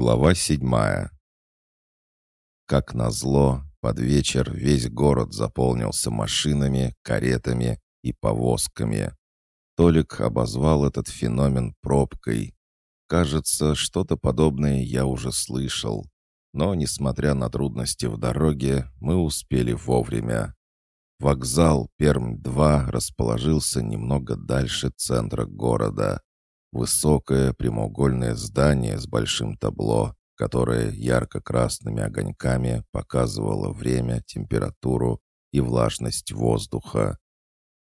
Глава седьмая. Как назло, под вечер весь город заполнился машинами, каретами и повозками. Толик обозвал этот феномен пробкой. Кажется, что-то подобное я уже слышал. Но, несмотря на трудности в дороге, мы успели вовремя. Вокзал Перм-2 расположился немного дальше центра города. Высокое прямоугольное здание с большим табло, которое ярко-красными огоньками показывало время, температуру и влажность воздуха.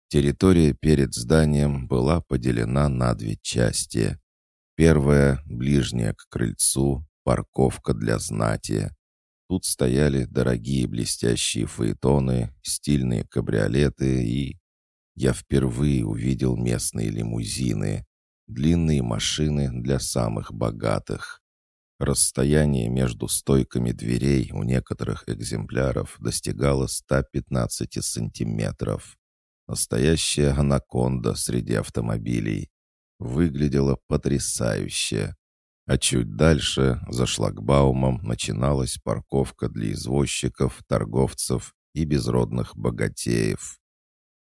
Территория перед зданием была поделена на две части. Первая, ближняя к крыльцу, парковка для знати. Тут стояли дорогие блестящие фаэтоны, стильные кабриолеты и... Я впервые увидел местные лимузины, длинные машины для самых богатых. Расстояние между стойками дверей у некоторых экземпляров достигало 115 сантиметров. Настоящая анаконда среди автомобилей. Выглядела потрясающе. А чуть дальше, за шлагбаумом, начиналась парковка для извозчиков, торговцев и безродных богатеев.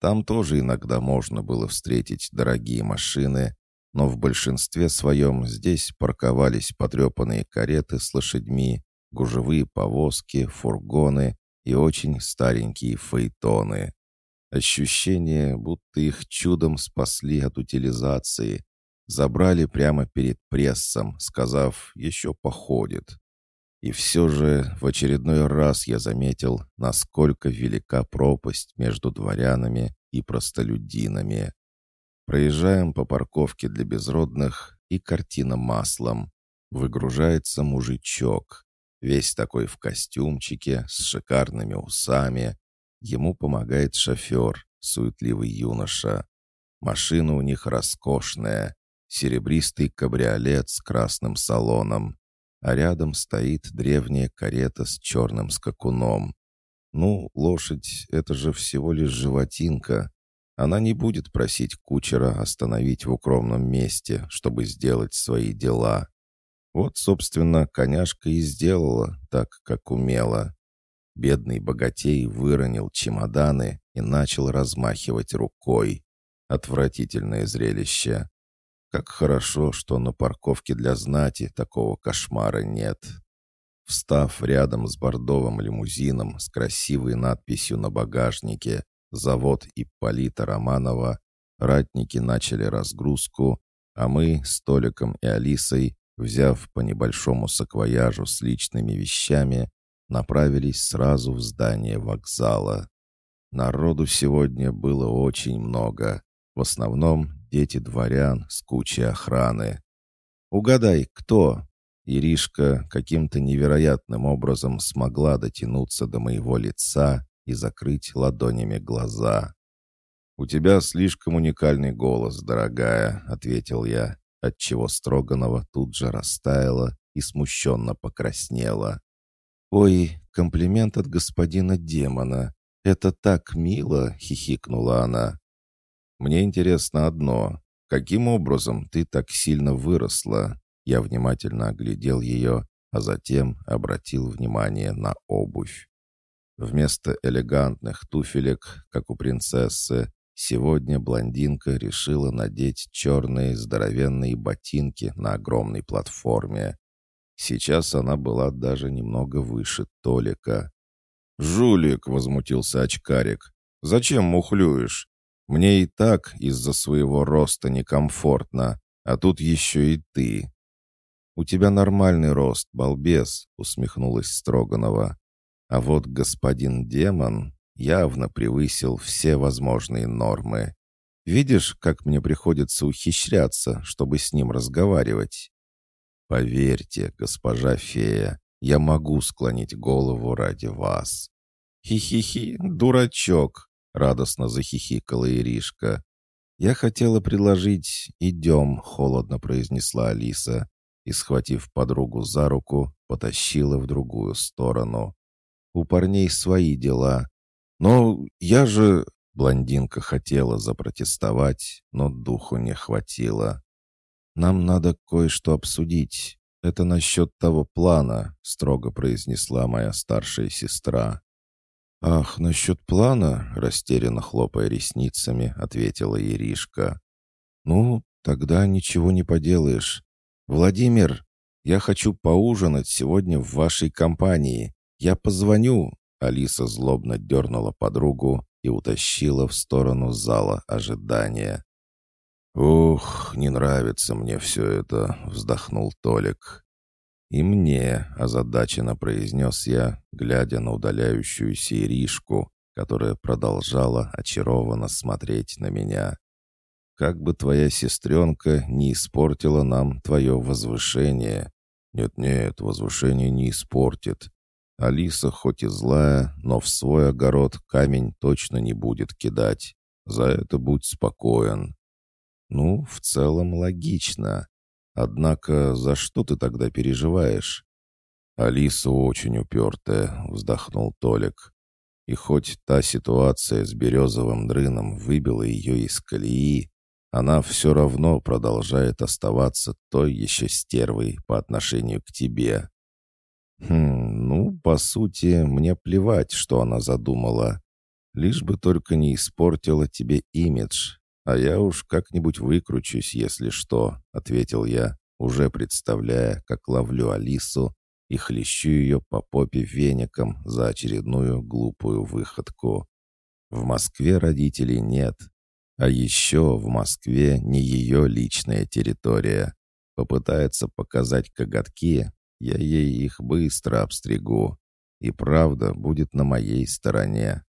Там тоже иногда можно было встретить дорогие машины, но в большинстве своем здесь парковались потрепанные кареты с лошадьми, гужевые повозки, фургоны и очень старенькие фаэтоны. Ощущение, будто их чудом спасли от утилизации, забрали прямо перед прессом, сказав «еще походит». И все же в очередной раз я заметил, насколько велика пропасть между дворянами и простолюдинами. Проезжаем по парковке для безродных, и картина маслом. Выгружается мужичок, весь такой в костюмчике, с шикарными усами. Ему помогает шофер, суетливый юноша. Машина у них роскошная, серебристый кабриолет с красным салоном, а рядом стоит древняя карета с черным скакуном. Ну, лошадь — это же всего лишь животинка, она не будет просить кучера остановить в укромном месте, чтобы сделать свои дела. Вот, собственно, коняшка и сделала так, как умела. Бедный богатей выронил чемоданы и начал размахивать рукой. Отвратительное зрелище. Как хорошо, что на парковке для знати такого кошмара нет. Встав рядом с бордовым лимузином с красивой надписью на багажнике завод Ипполита Романова, ратники начали разгрузку, а мы с Толиком и Алисой, взяв по небольшому саквояжу с личными вещами, направились сразу в здание вокзала. Народу сегодня было очень много, в основном дети дворян с кучей охраны. «Угадай, кто?» Иришка каким-то невероятным образом смогла дотянуться до моего лица и закрыть ладонями глаза. «У тебя слишком уникальный голос, дорогая», — ответил я, отчего Строганова тут же растаяла и смущенно покраснела. «Ой, комплимент от господина демона. Это так мило!» — хихикнула она. «Мне интересно одно. Каким образом ты так сильно выросла?» Я внимательно оглядел ее, а затем обратил внимание на обувь. Вместо элегантных туфелек, как у принцессы, сегодня блондинка решила надеть черные здоровенные ботинки на огромной платформе. Сейчас она была даже немного выше Толика. «Жулик!» — возмутился очкарик. «Зачем мухлюешь? Мне и так из-за своего роста некомфортно, а тут еще и ты». «У тебя нормальный рост, балбес», — усмехнулась Строганова. А вот господин демон явно превысил все возможные нормы. Видишь, как мне приходится ухищряться, чтобы с ним разговаривать? Поверьте, госпожа фея, я могу склонить голову ради вас. Хи-хи-хи, дурачок, радостно захихикала Иришка. Я хотела предложить «идем», — холодно произнесла Алиса и, схватив подругу за руку, потащила в другую сторону. У парней свои дела. Но я же...» Блондинка хотела запротестовать, но духу не хватило. «Нам надо кое-что обсудить. это насчет того плана», — строго произнесла моя старшая сестра. «Ах, насчет плана?» — растерянно хлопая ресницами, ответила Иришка. «Ну, тогда ничего не поделаешь. Владимир, я хочу поужинать сегодня в вашей компании. Я позвоню». Алиса злобно дернула подругу и утащила в сторону зала ожидания. «Ух, не нравится мне все это», — вздохнул Толик. «И мне», — озадаченно произнес я, глядя на удаляющуюся Иришку, которая продолжала очарованно смотреть на меня. «Как бы твоя сестренка не испортила нам твое возвышение». «Нет-нет, возвышение не испортит. Алиса хоть и злая, но в свой огород камень точно не будет кидать. За это будь спокоен». Ну, в целом логично. Однако за что ты тогда переживаешь? Алиса очень упертая, вздохнул Толик. И хоть та ситуация с березовым дрыном выбила ее из колеи, она все равно продолжает оставаться той еще стервой по отношению к тебе. Хм, ну, по сути, мне плевать, что она задумала. Лишь бы только не испортила тебе имидж, «А я уж как-нибудь выкручусь, если что», — ответил я, уже представляя, как ловлю Алису и хлещу ее по попе веником за очередную глупую выходку. В Москве родителей нет. А еще в Москве не ее личная территория. Попытается показать коготки, я ей их быстро обстригу. И правда будет на моей стороне.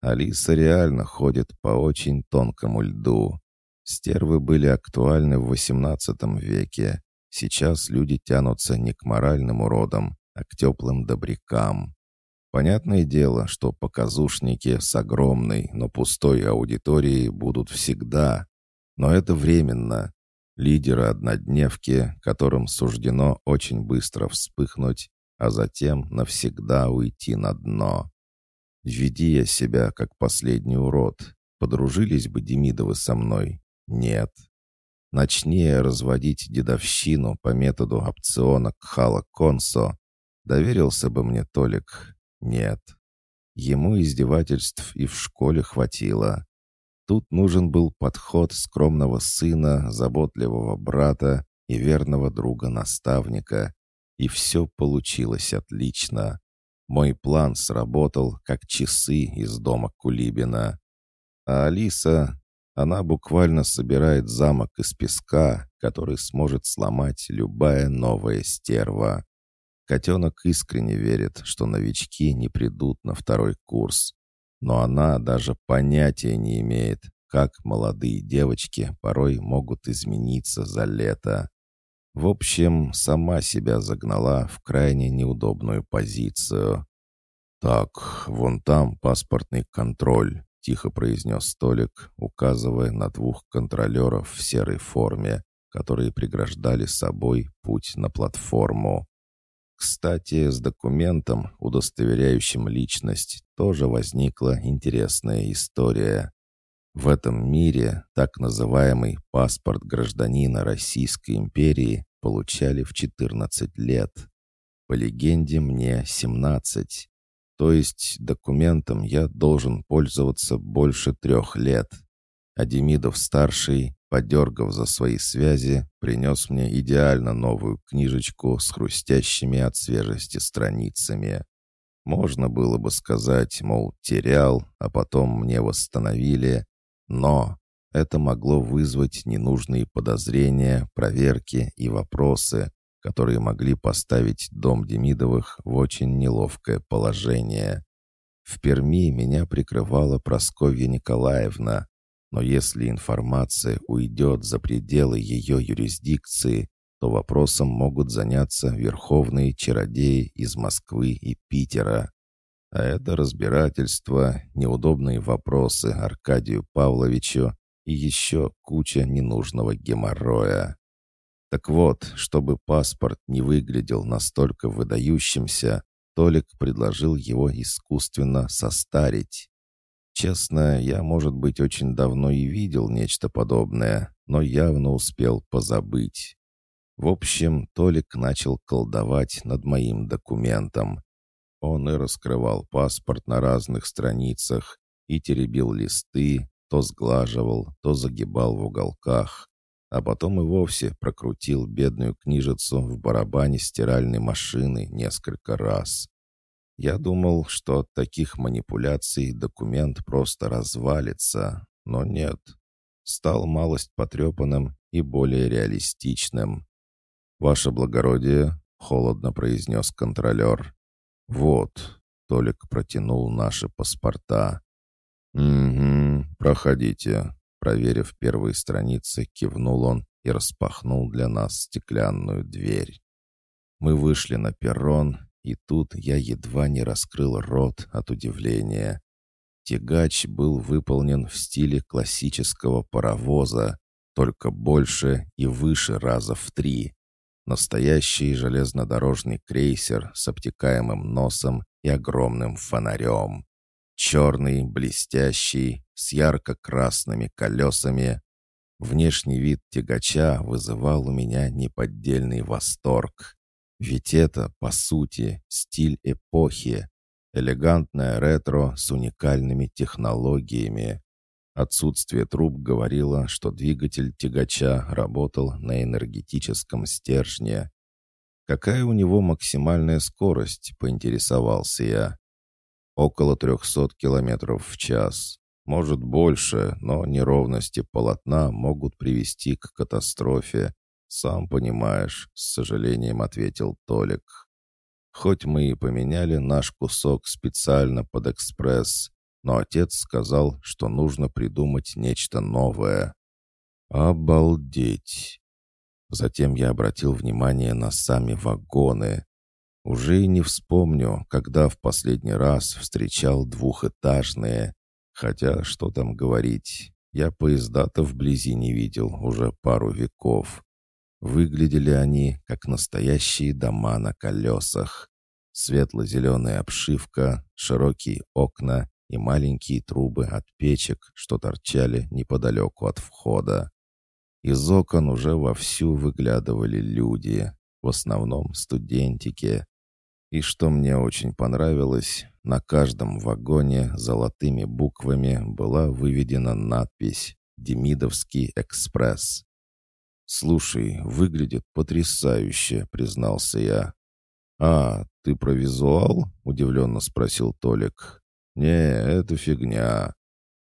Алиса реально ходит по очень тонкому льду. Стервы были актуальны в XVIII веке. Сейчас люди тянутся не к моральным уродам, а к теплым добрякам. Понятное дело, что показушники с огромной, но пустой аудиторией будут всегда. Но это временно. Лидеры однодневки, которым суждено очень быстро вспыхнуть, а затем навсегда уйти на дно. Веди я себя, как последний урод. Подружились бы Демидовы со мной? Нет. Начни я разводить дедовщину по методу опциона Кхала-Консо. Доверился бы мне Толик? Нет. Ему издевательств и в школе хватило. Тут нужен был подход скромного сына, заботливого брата и верного друга-наставника. И все получилось отлично. Мой план сработал, как часы из дома Кулибина. А Алиса, она буквально собирает замок из песка, который сможет сломать любая новая стерва. Котенок искренне верит, что новички не придут на второй курс. Но она даже понятия не имеет, как молодые девочки порой могут измениться за лето. В общем, сама себя загнала в крайне неудобную позицию. «Так, вон там паспортный контроль», — тихо произнес столик, указывая на двух контролеров в серой форме, которые преграждали собой путь на платформу. Кстати, с документом, удостоверяющим личность, тоже возникла интересная история. В этом мире так называемый паспорт гражданина Российской империи получали в 14 лет. По легенде мне 17. То есть документом я должен пользоваться больше трех лет. А Демидов-старший, подергав за свои связи, принес мне идеально новую книжечку с хрустящими от свежести страницами. Можно было бы сказать, мол, терял, а потом мне восстановили, но это могло вызвать ненужные подозрения, проверки и вопросы, которые могли поставить дом Демидовых в очень неловкое положение. В Перми меня прикрывала Просковья Николаевна, но если информация уйдет за пределы ее юрисдикции, то вопросом могут заняться верховные чародеи из Москвы и Питера. А это разбирательство, неудобные вопросы Аркадию Павловичу и еще куча ненужного геморроя. Так вот, чтобы паспорт не выглядел настолько выдающимся, Толик предложил его искусственно состарить. Честно, я, может быть, очень давно и видел нечто подобное, но явно успел позабыть. В общем, Толик начал колдовать над моим документом. Он и раскрывал паспорт на разных страницах, и теребил листы, то сглаживал, то загибал в уголках, а потом и вовсе прокрутил бедную книжицу в барабане стиральной машины несколько раз. Я думал, что от таких манипуляций документ просто развалится, но нет. Стал малость потрепанным и более реалистичным. «Ваше благородие», — холодно произнес контролер. «Вот», — Толик протянул наши паспорта. «Угу, проходите», — проверив первые страницы, кивнул он и распахнул для нас стеклянную дверь. Мы вышли на перрон, и тут я едва не раскрыл рот от удивления. Тягач был выполнен в стиле классического паровоза, только больше и выше раза в три. Настоящий железнодорожный крейсер с обтекаемым носом и огромным фонарем. Черный, блестящий, с ярко-красными колесами. Внешний вид тягача вызывал у меня неподдельный восторг. Ведь это, по сути, стиль эпохи. Элегантное ретро с уникальными технологиями. Отсутствие труб говорило, что двигатель тягача работал на энергетическом стержне. «Какая у него максимальная скорость?» — поинтересовался я. «Около 300 километров в час. Может, больше, но неровности полотна могут привести к катастрофе, «Сам понимаешь», — с сожалением ответил Толик. «Хоть мы и поменяли наш кусок специально под экспресс, но отец сказал, что нужно придумать нечто новое». «Обалдеть!» Затем я обратил внимание на сами вагоны. Уже и не вспомню, когда в последний раз встречал двухэтажные. Хотя, что там говорить, я поезда-то вблизи не видел уже пару веков. Выглядели они, как настоящие дома на колесах. Светло-зеленая обшивка, широкие окна и маленькие трубы от печек, что торчали неподалеку от входа. Из окон уже вовсю выглядывали люди, в основном студентики. И что мне очень понравилось, на каждом вагоне золотыми буквами была выведена надпись «Демидовский экспресс». «Слушай, выглядит потрясающе», — признался я. «А, ты про визуал?» — удивленно спросил Толик. «Не, это фигня.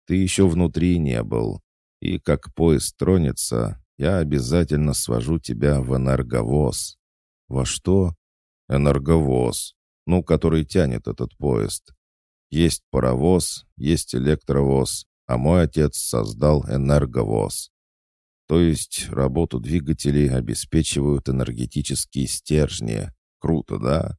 Ты еще внутри не был. И как поезд тронется, я обязательно свожу тебя в энерговоз». «Во что?» «Энерговоз. Ну, который тянет этот поезд. Есть паровоз, есть электровоз, а мой отец создал энерговоз. То есть работу двигателей обеспечивают энергетические стержни. Круто, да?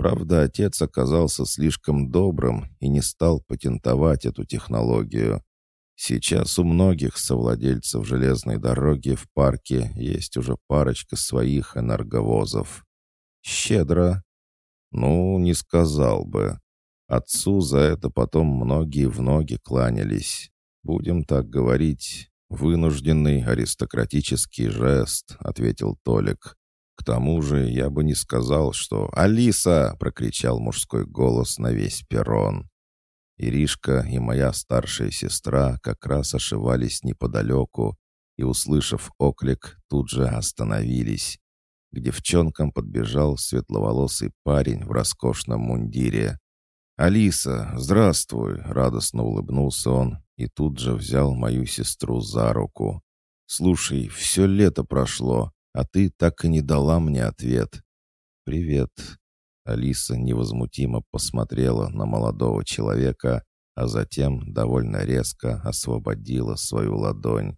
Правда, отец оказался слишком добрым и не стал патентовать эту технологию. Сейчас у многих совладельцев железной дороги в парке есть уже парочка своих энерговозов. Щедро? Ну, не сказал бы. Отцу за это потом многие в ноги кланялись. Будем так говорить, «Вынужденный аристократический жест», — ответил Толик. «К тому же я бы не сказал, что...» «Алиса!» — прокричал мужской голос на весь перрон. Иришка и моя старшая сестра как раз ошивались неподалеку и, услышав оклик, тут же остановились. К девчонкам подбежал светловолосый парень в роскошном мундире. «Алиса, здравствуй!» — радостно улыбнулся он и тут же взял мою сестру за руку. «Слушай, все лето прошло, а ты так и не дала мне ответ». «Привет». Алиса невозмутимо посмотрела на молодого человека, а затем довольно резко освободила свою ладонь.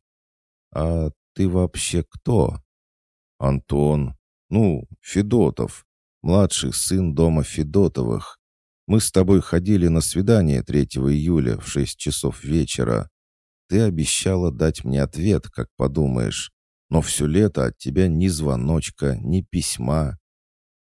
«А ты вообще кто?» «Антон. Ну, Федотов. Младший сын дома Федотовых. Мы с тобой ходили на свидание 3 июля в 6 часов вечера. Ты обещала дать мне ответ, как подумаешь. Но все лето от тебя ни звоночка, ни письма.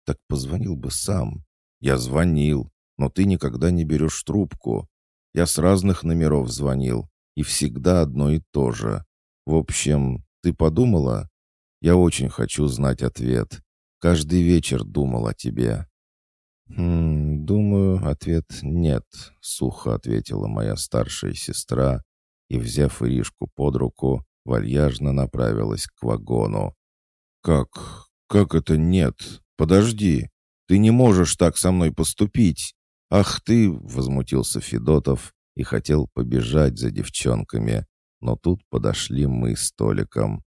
Так позвонил бы сам. Я звонил, но ты никогда не берешь трубку. Я с разных номеров звонил, и всегда одно и то же. В общем, ты подумала? Я очень хочу знать ответ. Каждый вечер думал о тебе». «Хм, думаю, ответ нет», — сухо ответила моя старшая сестра и, взяв Иришку под руку, вальяжно направилась к вагону. «Как? Как это нет? Подожди! Ты не можешь так со мной поступить! Ах ты!» — возмутился Федотов и хотел побежать за девчонками, но тут подошли мы с Толиком.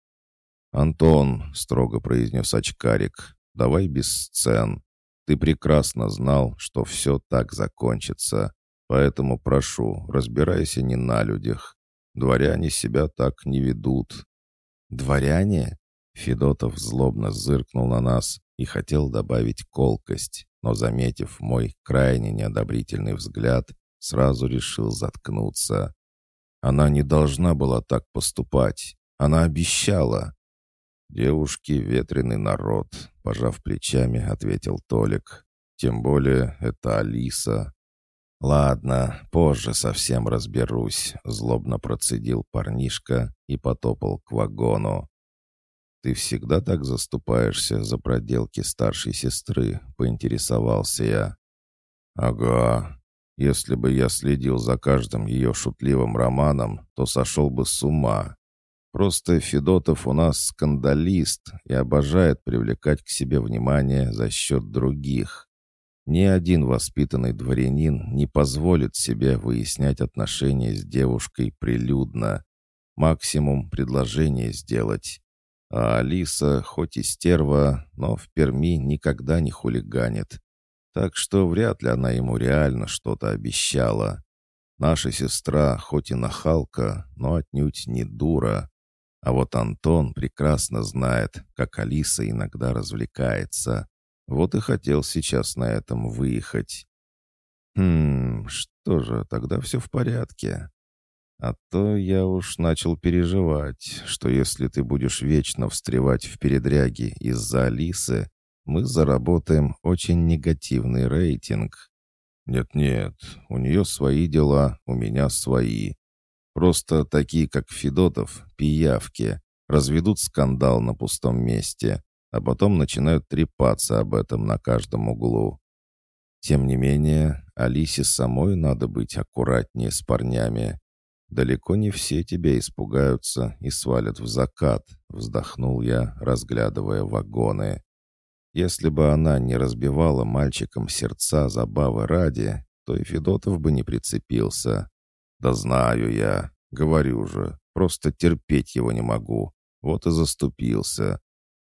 «Антон», — строго произнес очкарик, — «давай без сцен. Ты прекрасно знал, что все так закончится, поэтому прошу, разбирайся не на людях. Дворяне себя так не ведут». «Дворяне?» Федотов злобно зыркнул на нас и хотел добавить колкость, но, заметив мой крайне неодобрительный взгляд, сразу решил заткнуться. Она не должна была так поступать. Она обещала. «Девушки — ветреный народ», — пожав плечами, ответил Толик. «Тем более это Алиса». «Ладно, позже совсем разберусь», — злобно процедил парнишка и потопал к вагону. «Ты всегда так заступаешься за проделки старшей сестры?» — поинтересовался я. «Ага. Если бы я следил за каждым ее шутливым романом, то сошел бы с ума. Просто Федотов у нас скандалист и обожает привлекать к себе внимание за счет других. Ни один воспитанный дворянин не позволит себе выяснять отношения с девушкой прилюдно. Максимум предложение сделать. А Алиса, хоть и стерва, но в Перми никогда не хулиганит. Так что вряд ли она ему реально что-то обещала. Наша сестра, хоть и нахалка, но отнюдь не дура. А вот Антон прекрасно знает, как Алиса иногда развлекается. Вот и хотел сейчас на этом выехать. Хм, что же, тогда все в порядке. А то я уж начал переживать, что если ты будешь вечно встревать в передряги из-за Алисы, мы заработаем очень негативный рейтинг. Нет-нет, у нее свои дела, у меня свои. Просто такие, как Федотов, пиявки, разведут скандал на пустом месте, а потом начинают трепаться об этом на каждом углу. Тем не менее, Алисе самой надо быть аккуратнее с парнями. Далеко не все тебя испугаются и свалят в закат, вздохнул я, разглядывая вагоны. Если бы она не разбивала мальчикам сердца забавы ради, то и Федотов бы не прицепился. Да знаю я, говорю же, просто терпеть его не могу. Вот и заступился.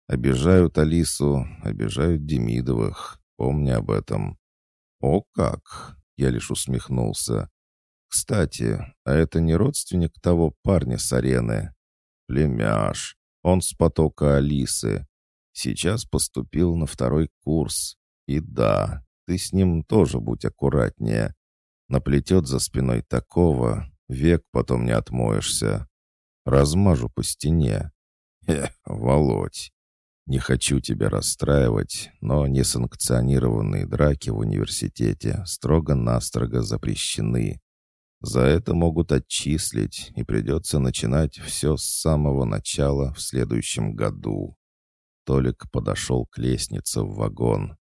Обижают Алису, обижают Демидовых. Помни об этом. О как! Я лишь усмехнулся. Кстати, а это не родственник того парня с арены? Племяш. Он с потока Алисы. Сейчас поступил на второй курс. И да, ты с ним тоже будь аккуратнее. Наплетет за спиной такого, век потом не отмоешься. Размажу по стене. Эх, Володь, не хочу тебя расстраивать, но несанкционированные драки в университете строго-настрого запрещены. За это могут отчислить, и придется начинать все с самого начала в следующем году. Толик подошел к лестнице в вагон.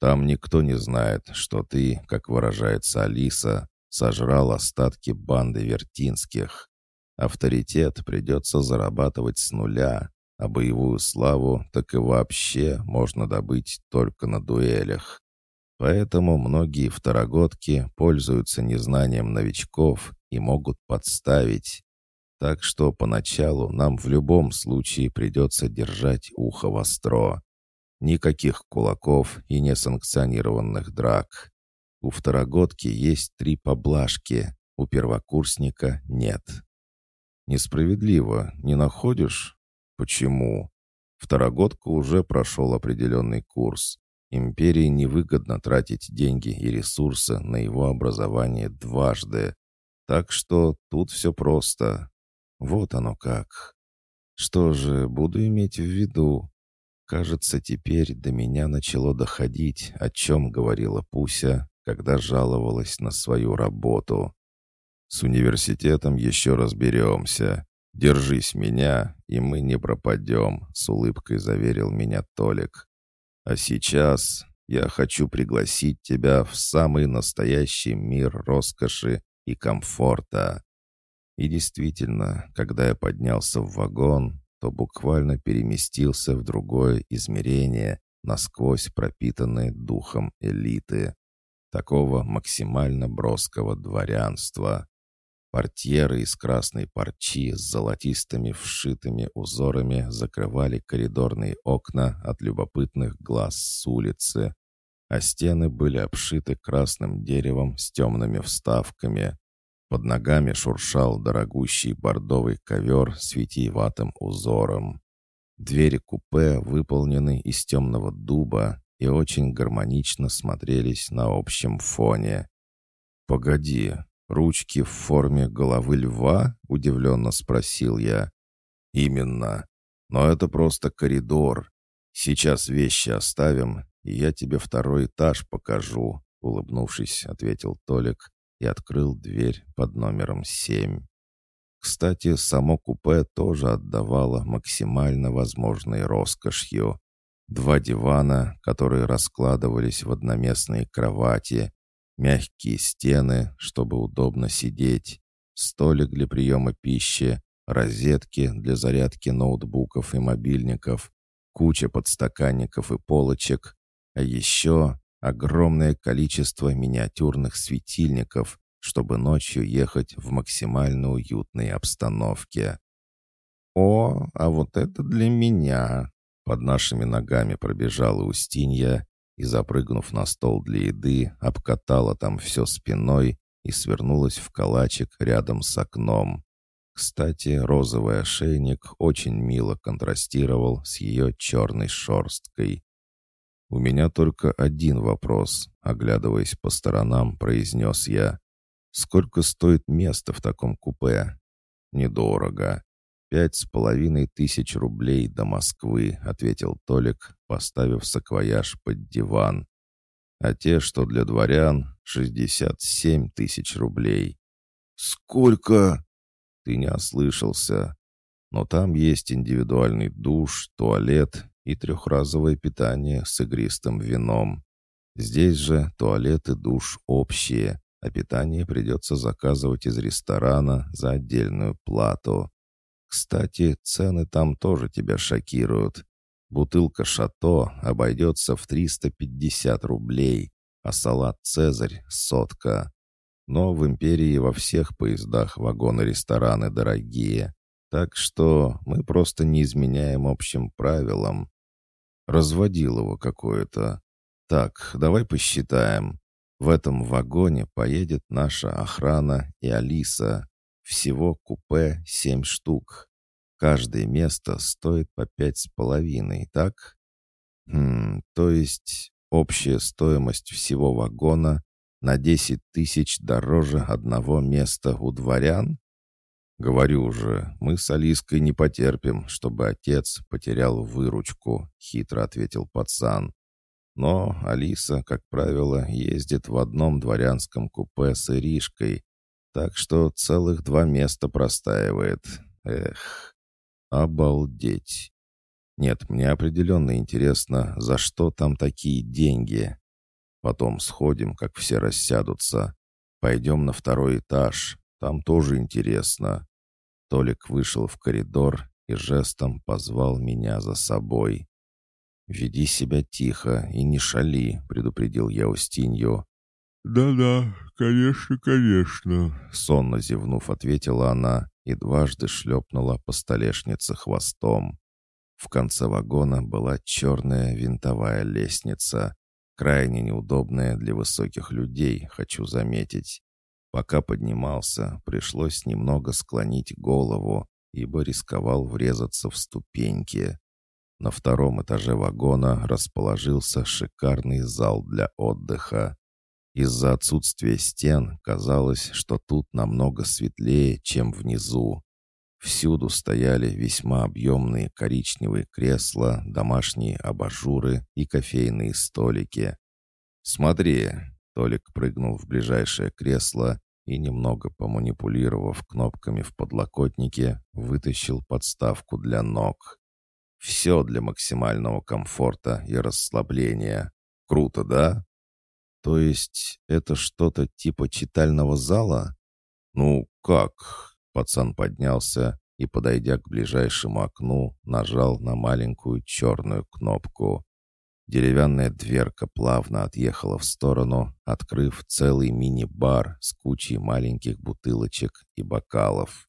Там никто не знает, что ты, как выражается Алиса, сожрал остатки банды Вертинских. Авторитет придется зарабатывать с нуля, а боевую славу так и вообще можно добыть только на дуэлях. Поэтому многие второгодки пользуются незнанием новичков и могут подставить. Так что поначалу нам в любом случае придется держать ухо востро. Никаких кулаков и несанкционированных драк. У второгодки есть три поблажки, у первокурсника нет. Несправедливо, не находишь? Почему? Второгодка уже прошел определенный курс. Империи невыгодно тратить деньги и ресурсы на его образование дважды. Так что тут все просто. Вот оно как. Что же, буду иметь в виду. Кажется, теперь до меня начало доходить, о чем говорила Пуся, когда жаловалась на свою работу. С университетом еще разберемся. «Держись меня, и мы не пропадем», — с улыбкой заверил меня Толик. «А сейчас я хочу пригласить тебя в самый настоящий мир роскоши и комфорта». И действительно, когда я поднялся в вагон, то буквально переместился в другое измерение, насквозь пропитанное духом элиты, такого максимально броского дворянства. Портьеры из красной парчи с золотистыми вшитыми узорами закрывали коридорные окна от любопытных глаз с улицы, а стены были обшиты красным деревом с темными вставками. Под ногами шуршал дорогущий бордовый ковер с витиеватым узором. Двери купе выполнены из темного дуба и очень гармонично смотрелись на общем фоне. «Погоди, «Ручки в форме головы льва?» — удивленно спросил я. «Именно. Но это просто коридор. Сейчас вещи оставим, и я тебе второй этаж покажу», — улыбнувшись, ответил Толик и открыл дверь под номером семь. Кстати, само купе тоже отдавало максимально возможной роскошью. Два дивана, которые раскладывались в одноместные кровати, Мягкие стены, чтобы удобно сидеть, столик для приема пищи, розетки для зарядки ноутбуков и мобильников, куча подстаканников и полочек, а еще огромное количество миниатюрных светильников, чтобы ночью ехать в максимально уютной обстановке. «О, а вот это для меня!» Под нашими ногами пробежала Устинья, и, запрыгнув на стол для еды, обкатала там все спиной и свернулась в калачик рядом с окном. Кстати, розовый ошейник очень мило контрастировал с ее черной шерсткой. «У меня только один вопрос», — оглядываясь по сторонам, произнес я. «Сколько стоит место в таком купе?» «Недорого. «Пять с половиной тысяч рублей до Москвы», — ответил Толик, поставив саквояж под диван. «А те, что для дворян, шестьдесят семь тысяч рублей». «Сколько?» «Ты не ослышался. Но там есть индивидуальный душ, туалет и трехразовое питание с игристым вином. Здесь же туалет и душ общие, а питание придется заказывать из ресторана за отдельную плату. Кстати, цены там тоже тебя шокируют. Бутылка «Шато» обойдется в 350 рублей, а салат «Цезарь» — сотка. Но в империи во всех поездах вагоны-рестораны дорогие. Так что мы просто не изменяем общим правилам. Разводил его какое-то. Так, давай посчитаем. В этом вагоне поедет наша охрана и Алиса. Всего купе семь штук. Каждое место стоит по пять с половиной, так? Хм, то есть общая стоимость всего вагона на десять тысяч дороже одного места у дворян? Говорю же, мы с Алиской не потерпим, чтобы отец потерял выручку, хитро ответил пацан. Но Алиса, как правило, ездит в одном дворянском купе с Иришкой, так что целых два места простаивает. Эх, обалдеть. Нет, мне определенно интересно, за что там такие деньги. Потом сходим, как все рассядутся. Пойдем на второй этаж, там тоже интересно. Толик вышел в коридор и жестом позвал меня за собой. «Веди себя тихо и не шали», — предупредил я Устинью. «Да-да, конечно, конечно», — сонно зевнув, ответила она и дважды шлепнула по столешнице хвостом. В конце вагона была черная винтовая лестница, крайне неудобная для высоких людей, хочу заметить. Пока поднимался, пришлось немного склонить голову, ибо рисковал врезаться в ступеньки. На втором этаже вагона расположился шикарный зал для отдыха. Из-за отсутствия стен казалось, что тут намного светлее, чем внизу. Всюду стояли весьма объемные коричневые кресла, домашние абажуры и кофейные столики. «Смотри!» — Толик прыгнул в ближайшее кресло и, немного поманипулировав кнопками в подлокотнике, вытащил подставку для ног. Все для максимального комфорта и расслабления. Круто, да? То есть это что-то типа читального зала? Ну, как? Пацан поднялся и, подойдя к ближайшему окну, нажал на маленькую черную кнопку. Деревянная дверка плавно отъехала в сторону, открыв целый мини-бар с кучей маленьких бутылочек и бокалов.